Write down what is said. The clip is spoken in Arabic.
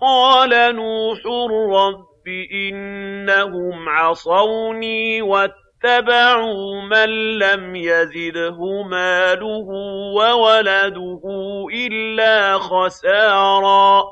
قَالَ نُوحٌ رَّبِّ إِنَّهُمْ عَصَوْنِي وَاتَّبَعُوا مَن لَّمْ يَزِدْهُ مَالُهُ وَوَلَدُهُ إِلَّا خَسَارًا